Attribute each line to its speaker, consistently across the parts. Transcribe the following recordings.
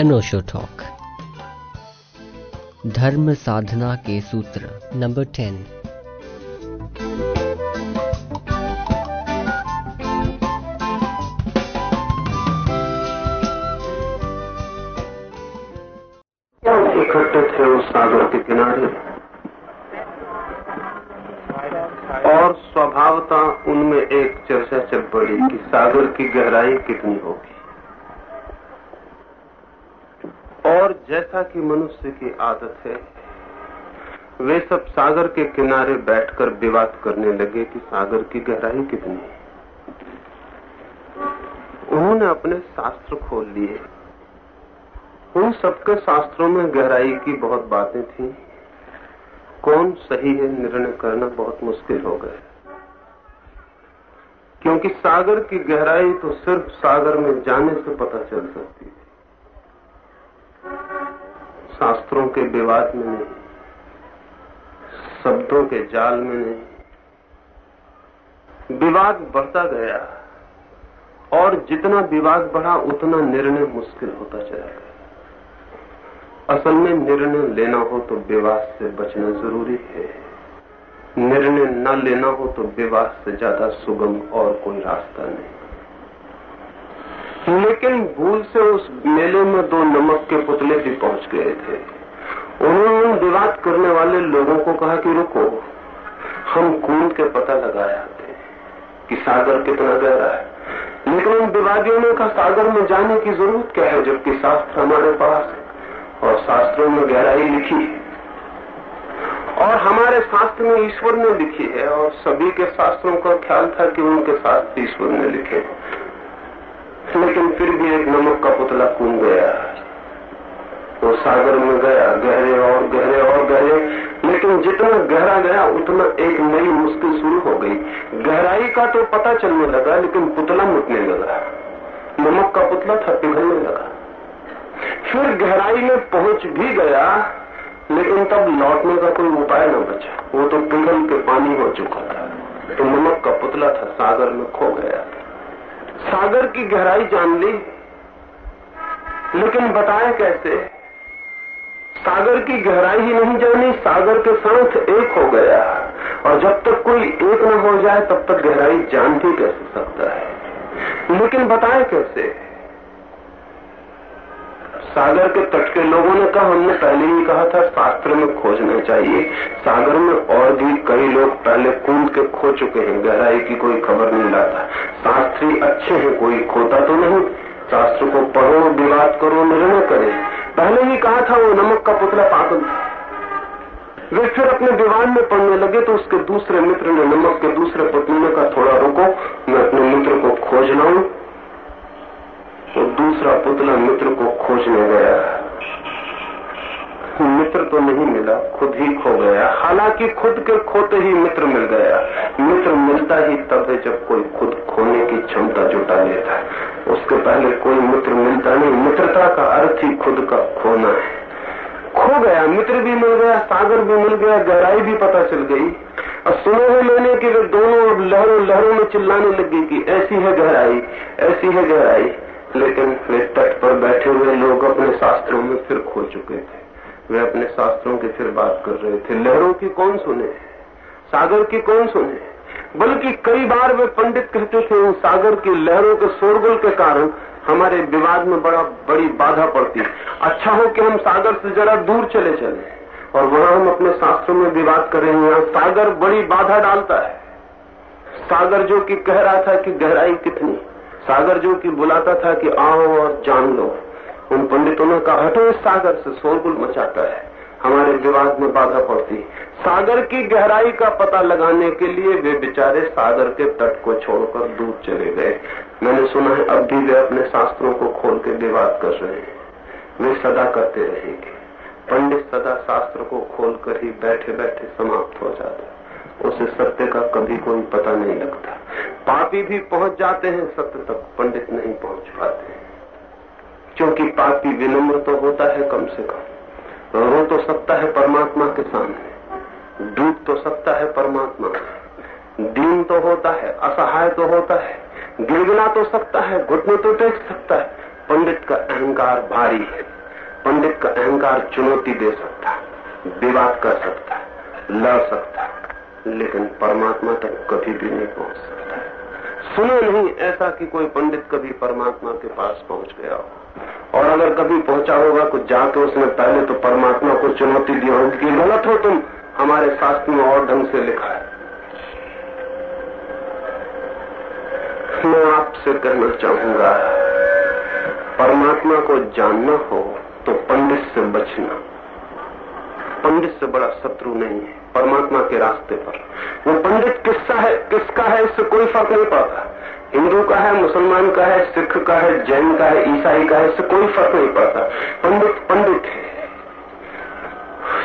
Speaker 1: अनोशो talk धर्म साधना के सूत्र नंबर टेन
Speaker 2: इकट्ठे थे उस सागर के किनारे और स्वभावता उनमें एक चर्चा चल पड़ी कि सागर की गहराई कितनी होगी और जैसा कि मनुष्य की आदत है, वे सब सागर के किनारे बैठकर विवाद करने लगे कि सागर की गहराई कितनी है। उन्होंने अपने शास्त्र खोल लिए। उन सबके शास्त्रों में गहराई की बहुत बातें थी। कौन सही है, निर्णय करना बहुत मुश्किल हो गया। क्योंकि सागर की गहराई तो सिर्फ़ सागर में जाने से पता चल सकती है शास्त्रों के विवाद में नहीं, शब्दों के जाल में नहीं। विवाद बढ़ता गया और जितना विवाद बढ़ा, उतना निर्णय मुश्किल होता चला गया। असल में निर्णय लेना हो तो विवाद से बचना ज़रूरी है। निर्णय न लेना हो तो विवाद से ज़्यादा सुगम और कोई रास्ता नहीं। लेकिन भूल से उस मेले में दो नमक के पुतले भी पहुँच गए थे। उन्होंने उन विवाद करने वाले लोगों को कहा कि रुको, हम कूद के पता लगाए आते कि सागर कितना गहरा है। लेकिन उन विवादियों ने कहा, सागर में जाने की ज़रूरत क्या है, जबकि शास्त्र हमारे पास है और शास्त्रों में गहराई लिखी है। और हमारे शास्त्र में ईश्वर ने लिखी है और सभी के शास्त्रों का ख्याल था कि उनके शास्त्र ईश्वर ने लिखे। लेकिन फिर भी एक नमक का पुतला कूद गया। वो सागर में गया, गहरे और गहरे और गहरे। लेकिन जितना गहरा गया, उतना एक नई मुश्किल शुरू हो गई। गहराई का तो पता चलने लगा, लेकिन पुतला मुटने लगा। नमक का पुतला था, पिघलने लगा। फिर गहराई में पहुँच भी गया, लेकिन तब लौटने का कोई उपाय न बचा। वो तो पिघल के पानी हो चुका था। तो नमक का पुतला था, सागर में खो गया सागर की गहराई जान ली, लेकिन बताए कैसे? सागर की गहराई ही नहीं जानी, सागर के साथ एक हो गया। और जब तक कोई एक न हो जाए, तब तक गहराई जान भी कैसे सकता है? लेकिन बताए कैसे? सागर के तट के लोगों ने कहा, हमने पहले ही कहा था, शास्त्र में खोजना चाहिए। सागर में और भी कई लोग पहले कूद के खो चुके हैं, गहराई की कोई खबर नहीं लाता। शास्त्री अच्छे हैं, कोई खोता तो नहीं। शास्त्र को पढ़ो, विवाद करो, निर्णय करे। पहले ही कहा था वो नमक का पुतला पागल वे फिर अपने विवाद में पढ़ने लगे तो उसके दूसरे मित्र ने नमक के दूसरे पुतले का थोड़ा रुको, मैं अपने मित्र को खोज लाऊं। दूसरा पुतला मित्र को खोजने गया। मित्र तो नहीं मिला, खुद ही खो गया। हालाँकि खुद के खोते ही मित्र मिल गया। मित्र मिलता ही तब है जब कोई खुद खोने की क्षमता जुटा लेता है। उसके पहले कोई मित्र मिलता नहीं। मित्रता का अर्थ ही खुद का खोना है। खो गया, मित्र भी मिल गया, सागर भी मिल गया, गहराई भी पता चल गई। और सुना है मैंने कि वे दोनों लहरों लहरों में चिल्लाने लगी कि ऐसी है गहराई, ऐसी है गहराई। लेकिन वे तट पर बैठे हुए लोग अपने शास्त्रों में फिर खो चुके थे। वे अपने शास्त्रों की फिर बात कर रहे थे। लहरों की कौन सुने? सागर की कौन सुने? बल्कि कई बार वे पंडित कहते थे, उन सागर की लहरों के शोरगुल के कारण हमारे विवाद में बड़ा, बड़ी बाधा पड़ती। अच्छा हो कि हम सागर से जरा दूर चले चले। और वहाँ हम अपने शास्त्रों में विवाद करें। यहाँ सागर बड़ी बाधा डालता है। सागर जो कि कह रहा था कि गहराई कितनी सागर जो कि बुलाता था कि आओ और जान लो, उन पंडितों ने कहा हटो इस सागर से शोरगुल मचाता है। हमारे विवाद में बाधा पड़ती। सागर की गहराई का पता लगाने के लिए वे बेचारे सागर के तट को छोड़कर दूर चले गए। मैंने सुना है अब भी वे अपने शास्त्रों को खोल के विवाद कर रहे हैं। वे सदा करते रहेंगे। पंडित सदा शास्त्र को खोलकर ही बैठे बैठे समाप्त हो जाता उसे सत्य का कभी कोई पता नहीं लगता। पापी भी पहुँच जाते हैं, सत्य तक पंडित नहीं पहुँच पाते क्योंकि पापी विनम्र तो होता है कम से कम। रो तो सकता है परमात्मा के सामने, डूब तो सकता है परमात्मा दीन तो होता है, असहाय तो होता है, गिड़गिड़ा तो सकता है, घुटने तो टेक सकता है। पंडित का अहंकार भारी है, पंडित का अहंकार चुनौती दे सकता है, विवाद कर सकता है, लड़ सकता है। लेकिन परमात्मा तक कभी भी नहीं पहुँच सकता सुनो नहीं, ऐसा कि कोई पंडित कभी परमात्मा के पास पहुँच गया हो। और अगर कभी पहुँचा होगा, कुछ जाके उसने पहले तो परमात्मा को चुनौती दी होगी कि गलत हो तुम, हमारे शास्त्र में और ढंग से लिखा है। मैं आपसे कहना चाहूँगा, परमात्मा को जानना हो तो पंडित से बचना। पंडित से बड़ा शत्रु नहीं है। परमात्मा के रास्ते पर। वो पंडित किसका है किसका है, इससे कोई फ़र्क नहीं पड़ता। हिंदू का है, मुसलमान का है, सिख का है, जैन का है, ईसाई का है, इससे कोई फ़र्क नहीं पड़ता। पंडित पंडित है।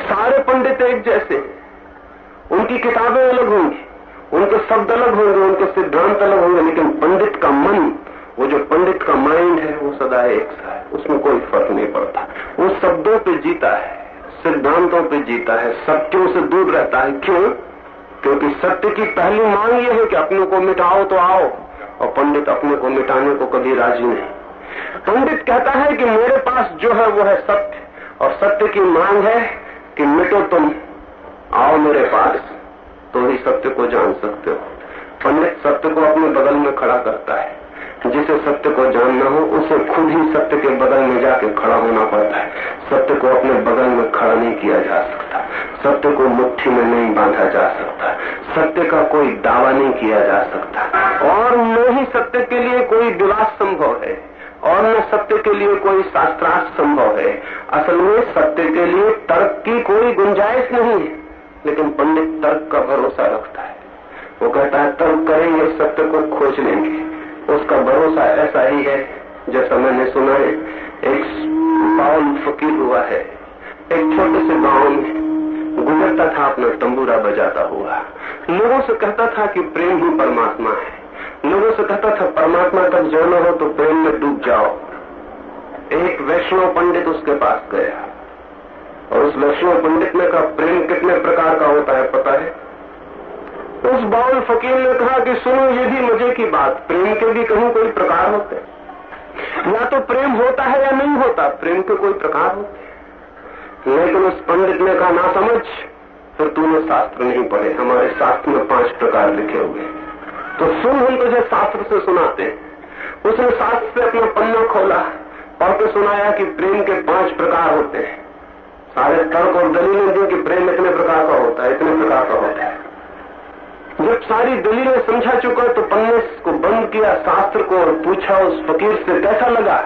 Speaker 2: सारे पंडित एक जैसे उनकी किताबें अलग होंगी, उनके शब्द अलग होंगे, उनके सिद्धांत अलग होंगे, लेकिन पंडित का मन, वो जो पंडित का माइंड है, वो सदा एक सा है, उसमें कोई फ़र्क नहीं पड़ता। वो शब्दों पे जीता है। सिद्धांतों पे जीता है, सत्यों से दूर रहता है। क्यों? क्योंकि सत्य की पहली मांग यह है कि अपने को मिटाओ तो आओ, और पंडित अपने को मिटाने को कभी राज़ी नहीं। पंडित कहता है कि मेरे पास जो है वो है सत्य, और सत्य की मांग है कि मिटो तुम, आओ मेरे पास तो ही सत्य को जान सकते हो। पंडित सत्य को अपने बगल में खड़ा करता है। जिसे सत्य को जानना हो, उसे खुद ही सत्य के बगल में जाके खड़ा होना पड़ता है। सत्य को अपने बगल में खड़ा नहीं किया जा सकता। सत्य को मुट्ठी में नहीं बांधा जा सकता। सत्य का कोई दावा नहीं किया जा सकता। और न ही सत्य के लिए कोई विवाद संभव है, और न सत्य के लिए कोई शास्त्रार्थ संभव है। असल में सत्य के लिए तर्क की कोई गुंजाइश नहीं है, लेकिन पंडित तर्क का भरोसा रखता है। वो कहता है, तर्क करेंगे, सत्य को खोज लेंगे। उसका भरोसा ऐसा ही है, जैसा मैंने सुना है, एक बाउल फकीर हुआ है, एक छोटे से गाँव में गुजरता था, अपना तंबूरा बजाता हुआ। लोगों से कहता था कि प्रेम ही परमात्मा है। लोगों से कहता था, परमात्मा तक जाना हो तो प्रेम में डूब जाओ। एक वैष्णव पंडित उसके पास गया। और उस वैष्णव पंडित ने कहा प्रेम कितने प्रकार का होता है, पता है? उस बाउल फकीर ने कहा कि सुनो, ये भी मज़े की बात। प्रेम के भी कहीं कोई प्रकार होते या तो प्रेम होता है या नहीं होता, प्रेम के कोई प्रकार होते लेकिन उस पंडित ने कहा, ना समझ, फिर तूने शास्त्र नहीं पढ़े, हमारे शास्त्र में पाँच प्रकार लिखे हुए तो सुन हम तुझे शास्त्र से सुनाते हैं। उसने शास्त्र से अपना पन्ना खोला पढ़ के सुनाया कि प्रेम के पाँच प्रकार होते हैं। सारे तर्क और दलीलें दी कि प्रेम इतने प्रकार का होता है, इतने प्रकार का होता है। जब सारी दलीलें समझा चुका तो पन्ने को बंद किया, शास्त्र को और पूछा, उस फकीर से कैसा लगा?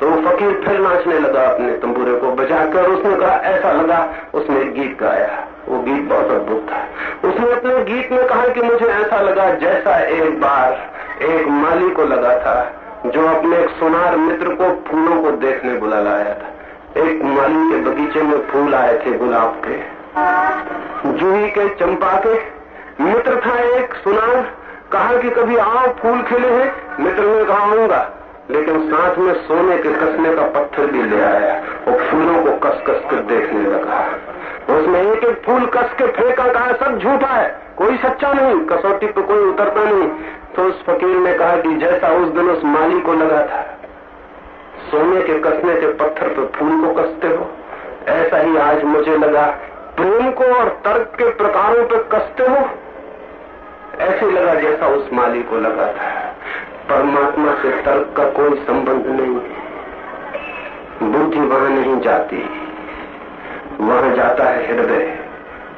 Speaker 2: तो वो फकीर फिर नाचने लगा अपने तंबूरे को बजाकर। उसने कहा, ऐसा लगा, उसने गीत गाया। वो गीत बहुत अद्भुत था। उसने अपने गीत में कहा कि मुझे ऐसा लगा जैसा एक बार एक माली को लगा था, जो अपने एक सुनार मित्र को फूलों को देखने बुला लाया था। एक माली के बगीचे में फूल आए थे गुलाब के। जूही के चंपा के मित्र था एक सुना कहा कि कभी आओ, फूल खिले हैं। मित्र ने कहा, आऊँगा। लेकिन साथ में सोने के कसने का पत्थर भी ले आया और फूलों को कस कस कर देखने लगा। उसने एक एक फूल कस के फेंका, कहा, सब झूठा है, कोई सच्चा नहीं, कसौटी पे कोई उतरता नहीं। तो उस फकीर ने कहा कि जैसा उस दिन उस माली को लगा था, सोने के कसने के पत्थर पे फूल को कसते हो। ऐसा ही आज मुझे लगा, प्रेम को और तर्क के प्रकारों पे कसते हो। ऐसे लगा जैसा उस माली को लगा था। परमात्मा से तर्क का कोई संबंध नहीं। बुद्धि वहाँ नहीं जाती। वहाँ जाता है हृदय,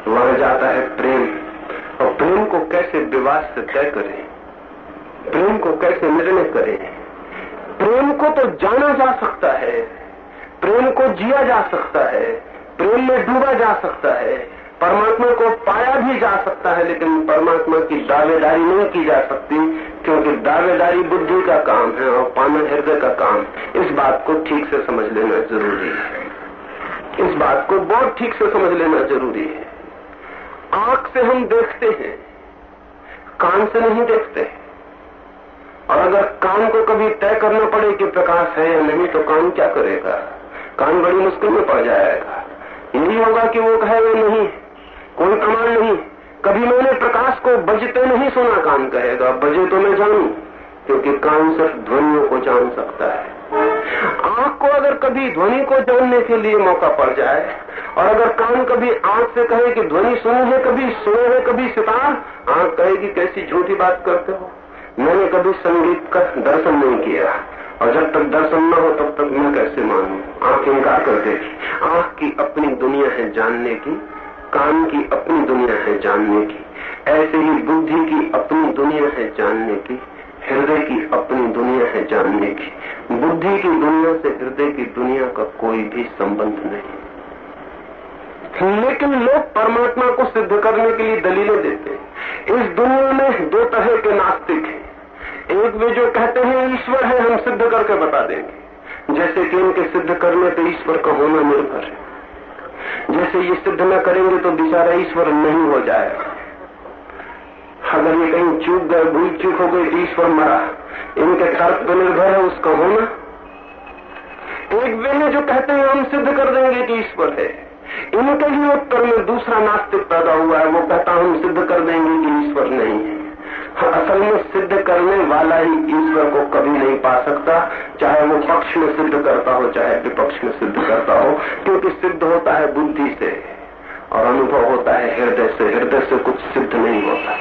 Speaker 2: वहाँ जाता है प्रेम। और प्रेम को कैसे विवाद से तय करें? प्रेम को कैसे निर्णय करें? प्रेम को तो जाना जा सकता है। प्रेम को जिया जा सकता है। प्रेम में डूबा जा सकता है। परमात्मा को पाया भी जा सकता है, लेकिन परमात्मा की दावेदारी नहीं की जा सकती, क्योंकि दावेदारी बुद्धि का काम है और पाना हृदय का काम इस बात को ठीक से समझ लेना ज़रूरी है। इस बात को बहुत ठीक से समझ लेना ज़रूरी है। आँख से हम देखते हैं, कान से नहीं देखते। और अगर कान को कभी तय करना पड़े कि प्रकाश है या नहीं तो कान क्या करेगा? कान बड़ी मुश्किल में पड़ जाएगा। यही होगा कि वो कहे वो नहीं कोई प्रमाण नहीं। कभी मैंने प्रकाश को बजते नहीं सुना, कान कहेगा। बजे तो मैं जानू, क्योंकि कान सिर्फ़ ध्वनियों को जान सकता है। आँख को अगर कभी ध्वनि को जानने के लिए मौका पड़ जाए, और अगर कान कभी आँख से कहे कि ध्वनि सुनी है कभी, सुने है कभी सितार, आँख कहेगी कैसी झूठी बात करते हो। मैंने कभी संगीत का दर्शन नहीं किया, और जब तक दर्शन न हो, तब तक मैं कैसे मानू? आँख इनकार कर देगी आँख की अपनी दुनिया है जानने की कान की अपनी दुनिया है जानने की। ऐसे ही बुद्धि की अपनी दुनिया है जानने की, हृदय की अपनी दुनिया है जानने की। बुद्धि की दुनिया से हृदय की दुनिया का कोई भी संबंध नहीं। लेकिन लोग परमात्मा को सिद्ध करने के लिए दलीलें देते हैं। इस दुनिया में दो तरह के नास्तिक हैं। एक वे जो कहते हैं, ईश्वर है, हम सिद्ध करके बता देंगे। जैसे कि इनके सिद्ध करने पर ईश्वर का होना निर्भर है। जैसे ये सिद्ध न करेंगे तो बेचारा ईश्वर नहीं हो जाएगा। अगर ये कहीं चूक गए, भूल चूक हो गई तो ईश्वर मरा। इनके तर्क पर निर्भर है, उसका होना। एक वे हैं जो कहते हैं, हम सिद्ध कर देंगे कि ईश्वर है। इनके ही उत्तर में दूसरा नास्तिक पैदा हुआ है, वो कहता हम सिद्ध कर देंगे कि ईश्वर नहीं है। असल में सिद्ध करने वाला ही ईश्वर को कभी नहीं पा सकता, चाहे वो पक्ष में सिद्ध करता हो, चाहे विपक्ष में सिद्ध करता हो, क्योंकि सिद्ध होता है बुद्धि से और अनुभव होता है हृदय से। हृदय से कुछ सिद्ध नहीं होता।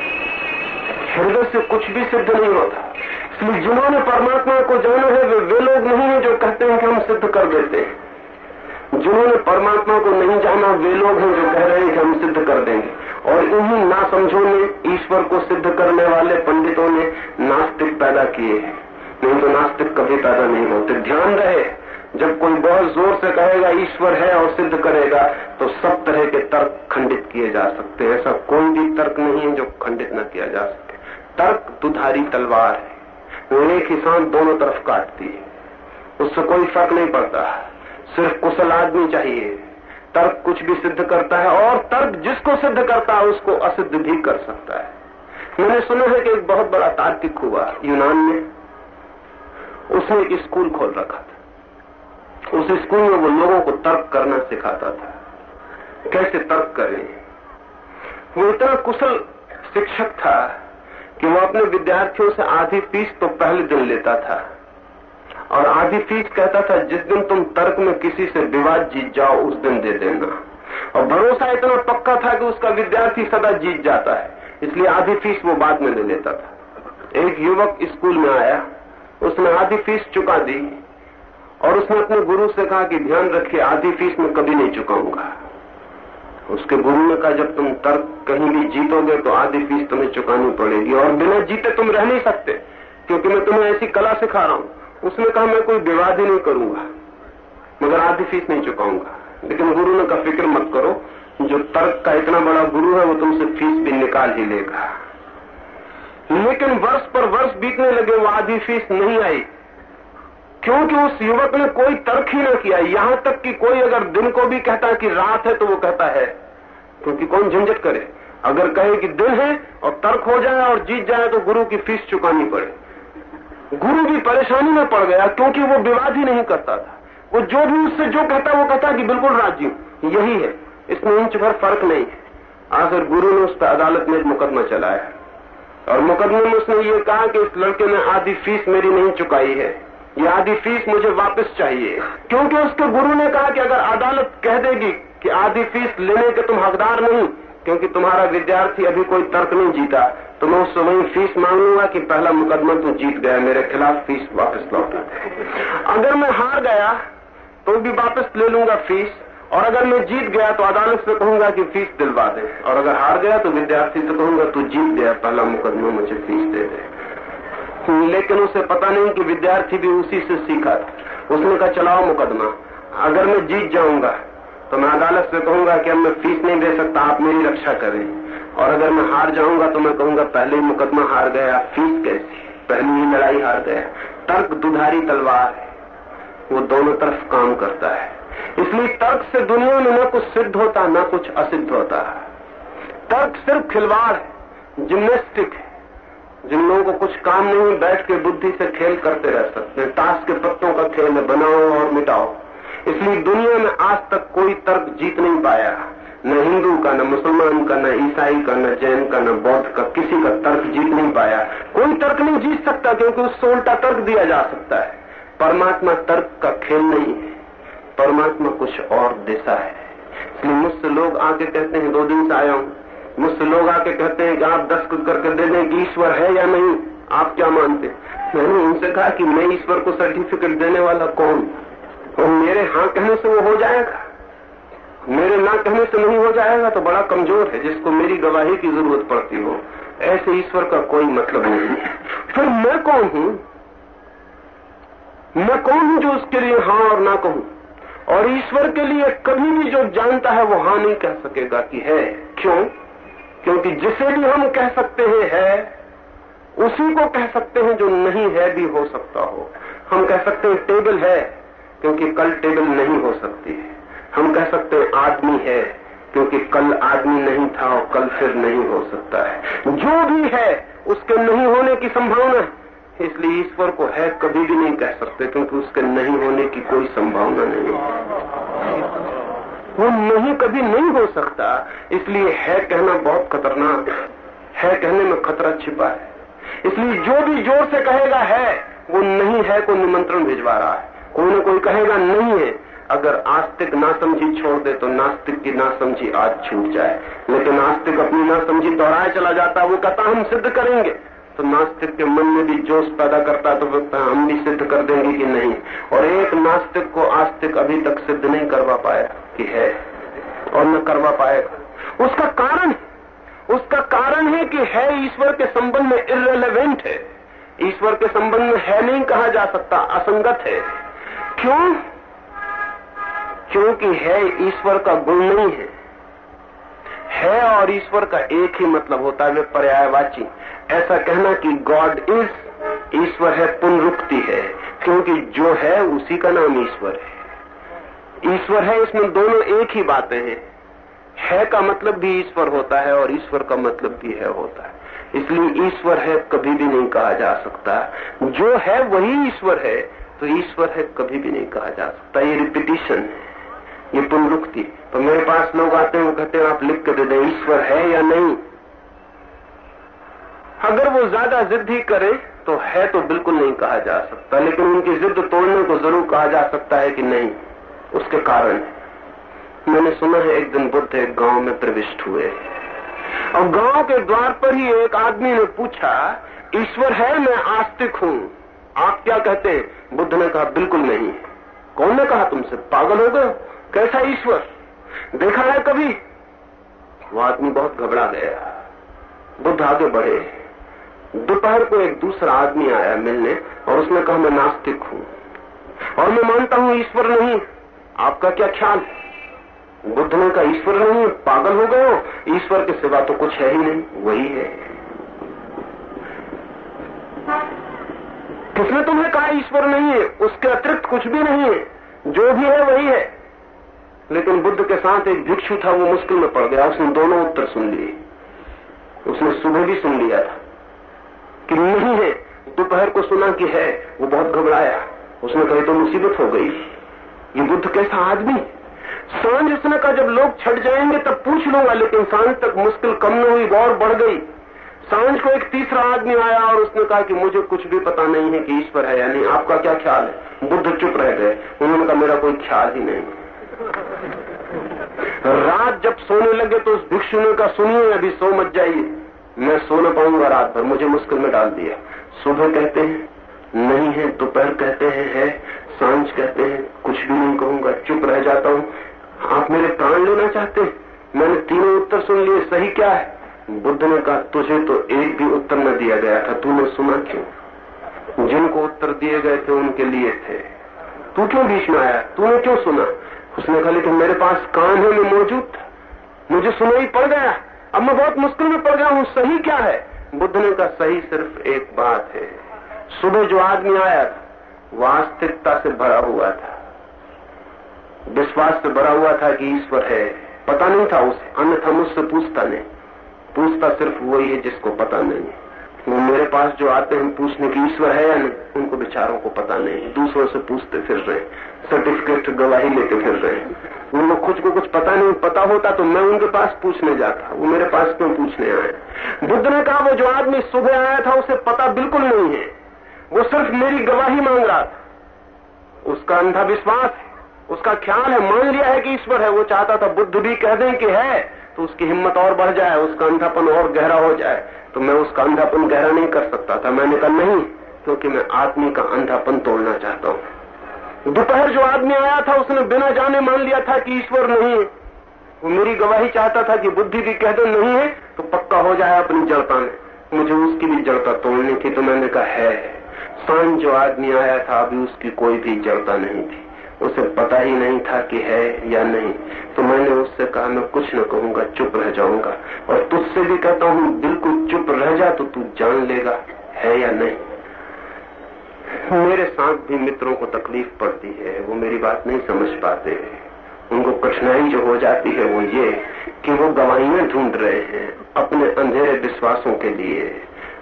Speaker 2: हृदय से कुछ भी सिद्ध नहीं होता। इसलिए जिन्होंने परमात्मा को जाना है, वे वे लोग नहीं है जो कहते हैं कि हम सिद्ध कर देते हैं। जिन्होंने परमात्मा को नहीं जाना, वे लोग हैं जो कह रहे हैं कि हम सिद्ध कर देंगे। और इन्हीं ना समझो ने ईश्वर को सिद्ध करने वाले पंडितों ने नास्तिक पैदा किए हैं। नहीं तो नास्तिक कभी पैदा नहीं होते। ध्यान रहे, जब कोई बहुत ज़ोर से कहेगा, ईश्वर है और सिद्ध करेगा तो सब तरह के तर्क खंडित किए जा सकते हैं। ऐसा कोई भी तर्क नहीं है जो खंडित न किया जा सके। तर्क दुधारी तलवार है। एक सांस दोनों तरफ़ काटती है। उससे कोई फ़र्क नहीं पड़ता। सिर्फ़ कुशल आदमी चाहिए। तर्क कुछ भी सिद्ध करता है और तर्क जिसको सिद्ध करता है, उसको असिद्ध भी कर सकता है। मैंने सुना है कि एक बहुत बड़ा तार्किक हुआ यूनान में। उसने स्कूल खोल रखा था। उस स्कूल में वो लोगों को तर्क करना सिखाता था। कैसे तर्क करें? वो इतना कुशल शिक्षक था कि वो अपने विद्यार्थियों से आधी फ़ीस तो पहले दिन लेता था। और आधी फ़ीस कहता था, जिस दिन तुम तर्क में किसी से विवाद जीत जाओ, उस दिन दे देना। और भरोसा इतना पक्का था कि उसका विद्यार्थी सदा जीत जाता है। इसलिए आधी फ़ीस वो बाद में ले लेता था। एक युवक स्कूल में आया, उसने आधी फ़ीस चुका दी और उसने अपने गुरु से कहा कि ध्यान रखिए, आधी फ़ीस में कभी नहीं चुकाऊँगा। उसके गुरु ने कहा, जब तुम तर्क कहीं भी जीतोगे तो आधी फ़ीस तुम्हें चुकानी पड़ेगी और बिना जीते तुम रह नहीं सकते, क्योंकि मैं तुम्हें ऐसी कला सिखा रहा हूँ। उसने कहा, मैं कोई विवाद ही नहीं करूँगा, मगर आधी फ़ीस नहीं चुकाऊँगा। लेकिन गुरु ने कहा, फ़िक्र मत करो जो तर्क का इतना बड़ा गुरु है, वो तुमसे फ़ीस भी निकाल ही लेगा। लेकिन वर्ष पर वर्ष बीतने लगे, वो आधी फ़ीस नहीं आई। क्योंकि उस युवक ने कोई तर्क ही ना किया। यहाँ तक कि कोई अगर दिन को भी कहता कि रात है तो वो कहता है, क्योंकि कौन झंझट करे? अगर कहे कि दिन है और तर्क हो जाए और जीत जाए तो गुरु की फ़ीस चुकानी पड़े। गुरु भी परेशानी में पड़ गया, क्योंकि वो विवाद ही नहीं करता था। वो जो भी उससे जो कहता, वो कहता कि बिल्कुल राज़ी हूँ। यही है। इसमें इंच भर फ़र्क नहीं। आखिर गुरु ने उस पर अदालत में मुकदमा चलाया। और मुकदमे में उसने ये कहा कि इस लड़के ने आधी फ़ीस मेरी नहीं चुकाई है। ये आधी फ़ीस मुझे वापस चाहिए। क्योंकि उसके गुरु ने कहा कि अगर अदालत कह देगी कि आधी फ़ीस लेने के तुम हकदार नहीं, क्योंकि तुम्हारा विद्यार्थी अभी कोई तर्क नहीं जीता तो मैं उससे वही फ़ीस मांग लूँगा कि पहला मुकदमा तो जीत गया, मेरे खिलाफ फ़ीस वापस लौटा। अगर मैं हार गया तो भी वापस ले लूँगा फ़ीस। और अगर मैं जीत गया तो अदालत से कहूँगा कि फ़ीस दिलवा दे। और अगर हार गया तो विद्यार्थी से कहूँगा, तू जीत गया, पहला मुकदमा मुझे फ़ीस दे दे। लेकिन उसे पता नहीं कि विद्यार्थी भी उसी से सीखा उसने कहा, चलाओ मुकदमा। अगर मैं जीत जाऊँगा तो मैं अदालत से कहूँगा कि अब मैं फ़ीस नहीं दे सकता, आप मेरी रक्षा करें। और अगर मैं हार जाऊँगा तो मैं कहूँगा, पहले ही मुकदमा हार गया, फ़ीस कैसी? पहली ही लड़ाई हार गया। तर्क दुधारी तलवार है। वो दोनों तरफ़ काम करता है। इसलिए तर्क से दुनिया में न कुछ सिद्ध होता, न कुछ असिद्ध होता। है तर्क सिर्फ़ खिलवाड़ है, जिम्नेस्टिक है। जिन लोगों को कुछ काम नहीं बैठ के बुद्धि से खेल करते रह सकते हैं। ताश के पत्तों का खेल है बनाओ और मिटाओ। इसलिए दुनिया में आज तक कोई तर्क जीत नहीं पाया। न हिंदू का, न मुसलमान का, न ईसाई का, न जैन का, न बौद्ध का, किसी का तर्क जीत नहीं पाया। कोई तर्क नहीं जीत सकता, क्योंकि उससे उल्टा तर्क दिया जा सकता है। परमात्मा तर्क का खेल नहीं है। परमात्मा कुछ और दिशा है। इसलिए मुझसे लोग आके कहते हैं, दो दिन से आया हूँ। मुझसे लोग आके कहते हैं कि आप दस्तखत करके दे दें कि ईश्वर है या नहीं। आप क्या मानते मैंने उनसे कहा कि मैं ईश्वर को सर्टिफिकेट देने वाला कौन? और मेरे हाँ कहने से वो हो जाएगा। मेरे ना कहने से नहीं हो जाएगा तो बड़ा कमज़ोर है, जिसको मेरी गवाही की ज़रूरत पड़ती हो। ऐसे ईश्वर का कोई मतलब नहीं फिर मैं कौन हूँ? मैं कौन हूँ जो उसके लिए हाँ और ना कहूँ? और ईश्वर के लिए कभी भी जो जानता है वो हाँ नहीं कह सकेगा कि है। क्यों? क्योंकि जिसे भी हम कह सकते हैं, है, उसी को कह सकते हैं जो नहीं है भी हो सकता हो। हम कह सकते हैं टेबल है, क्योंकि कल टेबल नहीं हो सकती है। हम कह सकते हैं आदमी है, क्योंकि कल आदमी नहीं था और कल फिर नहीं हो सकता है। जो भी है, उसके नहीं होने की संभावना है। इसलिए ईश्वर को है कभी भी नहीं कह सकते, क्योंकि उसके नहीं होने की कोई संभावना नहीं वो नहीं, कभी नहीं हो सकता। इसलिए है कहना बहुत खतरनाक है। कहने में खतरा छिपा है। इसलिए जो भी ज़ोर से कहेगा है, वो नहीं है को निमंत्रण भिजवा रहा है। कोई ना कोई कहेगा, नहीं है। अगर आस्तिक नासमझी छोड़ दे तो नास्तिक की नासमझी आज छूट जाए। लेकिन आस्तिक अपनी नासमझी दोहराए चला जाता है वो कहता, हम सिद्ध करेंगे। तो नास्तिक के मन में भी जोश पैदा करता तो हम भी सिद्ध कर देंगे कि नहीं। और एक नास्तिक को आस्तिक अभी तक सिद्ध नहीं करवा पाया कि है, और न करवा पाएगा। उसका कारण उसका कारण है कि है ईश्वर के संबंध में इरेलीवेंट है। ईश्वर के संबंध में है नहीं कहा जा सकता, असंगत है। क्यों? क्योंकि है ईश्वर का गुण नहीं है। है और ईश्वर का एक ही मतलब होता है, वे पर्यायवाची। ऐसा कहना कि गॉड इज़ ईश्वर है, पुनरुक्ति है, क्योंकि जो है, उसी का नाम ईश्वर है। ईश्वर है, इसमें दोनों एक ही बातें हैं। है का मतलब भी ईश्वर होता है और ईश्वर का मतलब भी है होता है। इसलिए ईश्वर है, कभी भी नहीं कहा जा सकता। जो है, वही ईश्वर है तो ईश्वर है, कभी भी नहीं कहा जा सकता। ये रिपीटिशन है, ये पुनरुक्ति। तो मेरे पास लोग आते हैं, वो कहते हैं, आप लिख के दे दें, ईश्वर है या नहीं। अगर वो ज़्यादा जिद ही करे तो है तो बिल्कुल नहीं कहा जा सकता, लेकिन उनकी जिद तोड़ने को ज़रूर कहा जा सकता है कि नहीं, उसके कारण मैंने सुना है एक दिन बुद्ध एक गाँव में प्रविष्ट हुए और गाँव के द्वार पर ही एक आदमी ने पूछा, ईश्वर है, मैं आस्तिक हूँ। आप क्या कहते हैं? बुद्ध ने कहा, बिल्कुल नहीं। कौन ने कहा, तुमसे पागल हो गए कैसा ईश्वर? देखा है कभी? वो आदमी बहुत घबरा गया। बुद्ध आगे बढ़े। दोपहर को एक दूसरा आदमी आया मिलने और उसने कहा, मैं नास्तिक हूँ और मैं मानता हूँ ईश्वर नहीं। आपका क्या ख्याल? बुद्ध ने कहा ईश्वर नहीं, पागल हो गए हो। ईश्वर के सिवा तो कुछ है ही नहीं, वही है। किसने तुम्हें कहा ईश्वर नहीं है? उसके अतिरिक्त कुछ भी नहीं है। जो भी है, वही है। लेकिन बुद्ध के साथ एक भिक्षु था, वो मुश्किल में पड़ गया। उसने दोनों उत्तर सुन लिए। उसने सुबह भी सुन लिया था। कि नहीं है, दोपहर को सुना कि है, वो बहुत घबराया। उसने कही तो मुसीबत हो गई। ये बुद्ध कैसा आदमी? साँझ उसने कहा, जब लोग छट जाएँगे तब पूछ लूँगा, लेकिन साँझ तक मुश्किल कम न हुई और बढ़ गई। साँझ को एक तीसरा आदमी आया और उसने कहा कि मुझे कुछ भी पता नहीं है कि ईश्वर है या नहीं। आपका क्या ख्याल है? बुद्ध चुप रह गए। उन्होंने कहा, मेरा कोई ख्याल ही नहीं। रात जब सोने लगे तो उस भिक्षु ने कहा सुनिए, अभी सो मत जाइए। मैं सो न पाऊँगा रात भर, मुझे मुश्किल में डाल दिया सुबह कहते हैं, नहीं है। दोपहर कहते हैं, है। साँझ कहते हैं, कुछ भी नहीं कहूँगा, चुप रह जाता हूँ। आप मेरे प्राण लेना चाहते मैंने तीनों उत्तर सुन लिए, सही क्या है? बुद्ध ने कहा, तुझे तो एक भी उत्तर न दिया गया था, तूने सुना क्यों? जिनको उत्तर दिए गए थे, उनके लिए थे। तू क्यों बीच में आया? तूने क्यों सुना? उसने कहा, लेकिन मेरे पास कान है, मैं मौजूद था। मुझे ही पड़ गया। अब मैं बहुत मुश्किल में पड़ गया हूँ, सही क्या है? बुद्ध ने कहा सही सिर्फ़ एक बात है। सुबह जो आदमी आया था वो आस्तिकता से भरा हुआ था। विश्वास से भरा हुआ था कि ईश्वर है। पता नहीं था उसे, अन्यथा मुझसे पूछता नहीं। पूछता सिर्फ़ वही है जिसको पता नहीं है। वो मेरे पास जो आते हैं, पूछने की ईश्वर है या नहीं, उनको बेचारों को पता नहीं दूसरों से पूछते फिर रहे सर्टिफिकेट गवाही लेते फिर रहे। उन लोग खुद को कुछ पता नहीं, पता होता तो मैं उनके पास पूछने जाता। वो मेरे पास क्यों पूछने आए? बुद्ध ने कहा, वो जो आदमी सुबह आया था, उसे पता बिल्कुल नहीं है। वो सिर्फ़ मेरी गवाही मांग रहा था। उसका अंधा विश्वास है, उसका ख्याल है, मान लिया है कि ईश्वर है। वो चाहता था बुद्ध भी कह दें कि है तो उसकी हिम्मत और बढ़ जाए, उसका अंधापन और गहरा हो जाए। तो मैं उसका अंधापन गहरा नहीं कर सकता था। मैंने कहा, नहीं, क्योंकि मैं आदमी का अंधापन तोड़ना चाहता हूँ। दोपहर जो आदमी आया था, उसने बिना जाने मान लिया था कि ईश्वर नहीं है। वो मेरी गवाही चाहता था कि बुद्धि भी कह दे, नहीं है तो पक्का हो जाए अपनी जड़ता में। मुझे उसकी भी जड़ता तोड़नी थी तो मैंने कहा, है साँझ जो आदमी आया था, अभी उसकी कोई भी जड़ता नहीं थी। उसे पता ही नहीं था कि है या नहीं। तो मैंने उससे कहा, मैं कुछ न कहूँगा, चुप रह जाऊँगा। और तुझसे भी कहता हूँ बिल्कुल चुप रह जा तो तू जान लेगा, है या नहीं? मेरे साथ भी मित्रों को तकलीफ़ पड़ती है, वो मेरी बात नहीं समझ पाते उनको कठिनाई जो हो जाती है वो ये कि वो गवाहियाँ ढूंढ रहे हैं अपने अंधेरे विश्वासों के लिए,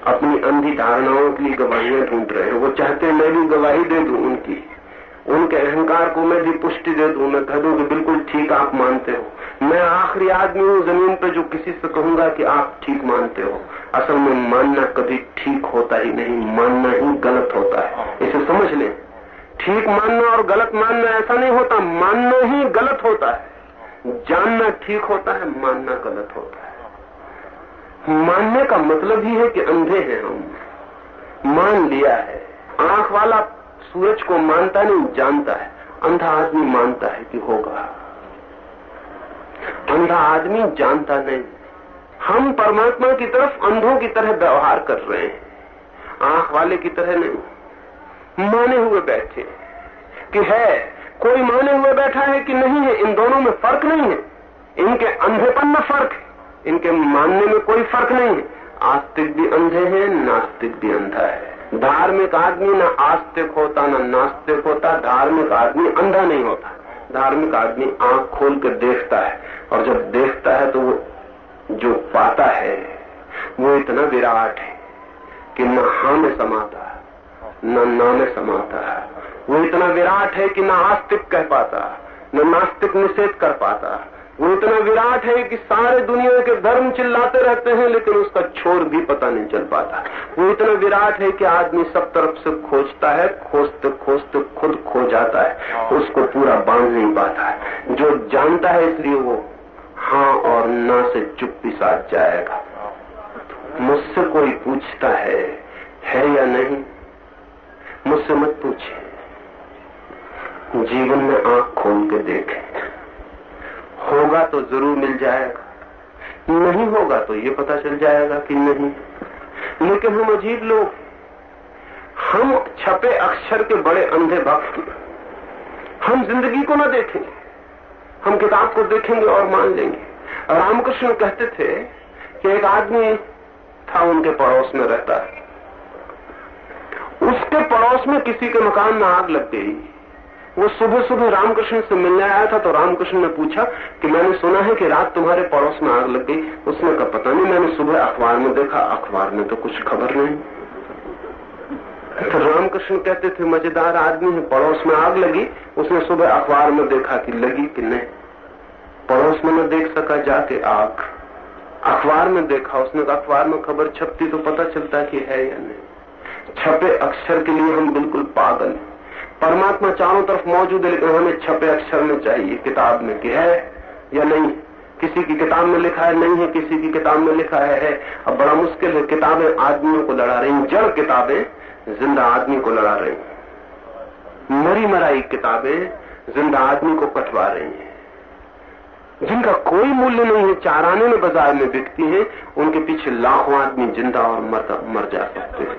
Speaker 2: अपनी अंधी धारणाओं के लिए गवाहियाँ ढूंढ रहे हैं। वो चाहते मैं भी गवाही दे दू उनकी। उनके अहंकार को मैं भी पुष्टि दे दू, मैं कह दू कि बिल्कुल ठीक आप मानते हो। मैं आखिरी आदमी हूँ ज़मीन पे जो किसी से कहूँगा कि आप ठीक मानते हो। असल में मानना कभी ठीक होता ही नहीं, मानना ही गलत होता है। इसे समझ लें। ठीक मानना और गलत मानना ऐसा नहीं होता, मानना ही गलत होता है। जानना ठीक होता है, मानना गलत होता है। मानने का मतलब ही है कि अंधे हैं हम। मान लिया है, आँख वाला सूरज को मानता नहीं, जानता है। अंधा आदमी मानता है कि होगा। अंधा आदमी जानता नहीं। हम परमात्मा की तरफ़ अंधों की तरह व्यवहार कर रहे हैं। आँख वाले की तरह नहीं। माने हुए बैठे कि है, कोई माने हुए बैठा है कि नहीं है, इन दोनों में फ़र्क नहीं है। इनके अंधेपन में फ़र्क है। इनके मानने में कोई फ़र्क नहीं है। आस्तिक भी अंधे हैं, नास्तिक भी अंधा है। धार्मिक आदमी न आस्तिक होता, न नास्तिक होता, धार्मिक आदमी अंधा नहीं होता। धार्मिक आदमी आँख खोल कर देखता है, और जब देखता है तो वो जो पाता है, वो इतना विराट है कि न हा में समाता है न ना में समाता। है वो इतना विराट है कि न आस्तिक कह पाता, न नास्तिक निषेध कर पाता। वो इतना विराट है कि सारे दुनिया के धर्म चिल्लाते रहते हैं, लेकिन उसका छोर भी पता नहीं चल पाता। वो इतना विराट है कि आदमी सब तरफ़ से खोजता है, खोजते खोजते, खुद खो जाता है। उसको पूरा बाँध नहीं पाता है। जो जानता है इसलिए वो हाँ और ना से चुप्पी साथ जाएगा। मुझसे कोई पूछता है है या नहीं? मुझसे मत पूछे जीवन में आँख खोल के देखें। होगा तो ज़रूर मिल जाएगा। नहीं होगा तो ये पता चल जाएगा कि नहीं। लेकिन हम अजीब लोग। हम छपे अक्षर के बड़े अंधे भक्त। हम ज़िंदगी को न देखेंगे हम किताब को देखेंगे और मान लेंगे। रामकृष्ण कहते थे कि एक आदमी था, उनके पड़ोस में रहता है। उसके पड़ोस में किसी के मकान में आग लग गई। वो सुबह सुबह रामकृष्ण से मिलने आया था तो रामकृष्ण ने पूछा कि मैंने सुना है कि रात तुम्हारे पड़ोस में आग लग गई। उसने कहा, पता नहीं, मैंने सुबह अखबार में देखा। अखबार में तो कुछ खबर नहीं। तो रामकृष्ण कहते थे, मज़ेदार आदमी है, पड़ोस में आग लगी। उसने सुबह अखबार में देखा कि लगी कि नहीं। पड़ोस में न देख सका, जाके आग। अखबार में देखा, उसने कहा, अखबार में खबर छपती तो पता चलता कि है या नहीं। छपे अक्षर के लिए हम बिल्कुल पागल हैं। परमात्मा चारों तरफ़ मौजूद है लेकिन हमें छपे अक्षर में चाहिए किताब में कि है या नहीं। किसी की किताब में लिखा है नहीं है किसी की किताब में लिखा है, है। अब बड़ा मुश्किल है किताबें आदमियों को लड़ा रही जड़ किताबें ज़िंदा आदमी को लड़ा रही मरी मराई किताबें ज़िंदा आदमी को कटवा रही हैं। जिनका कोई मूल्य नहीं है चार आने में बाज़ार में बिकती हैं उनके पीछे लाखों आदमी ज़िंदा और मर, मर जा सकते हैं।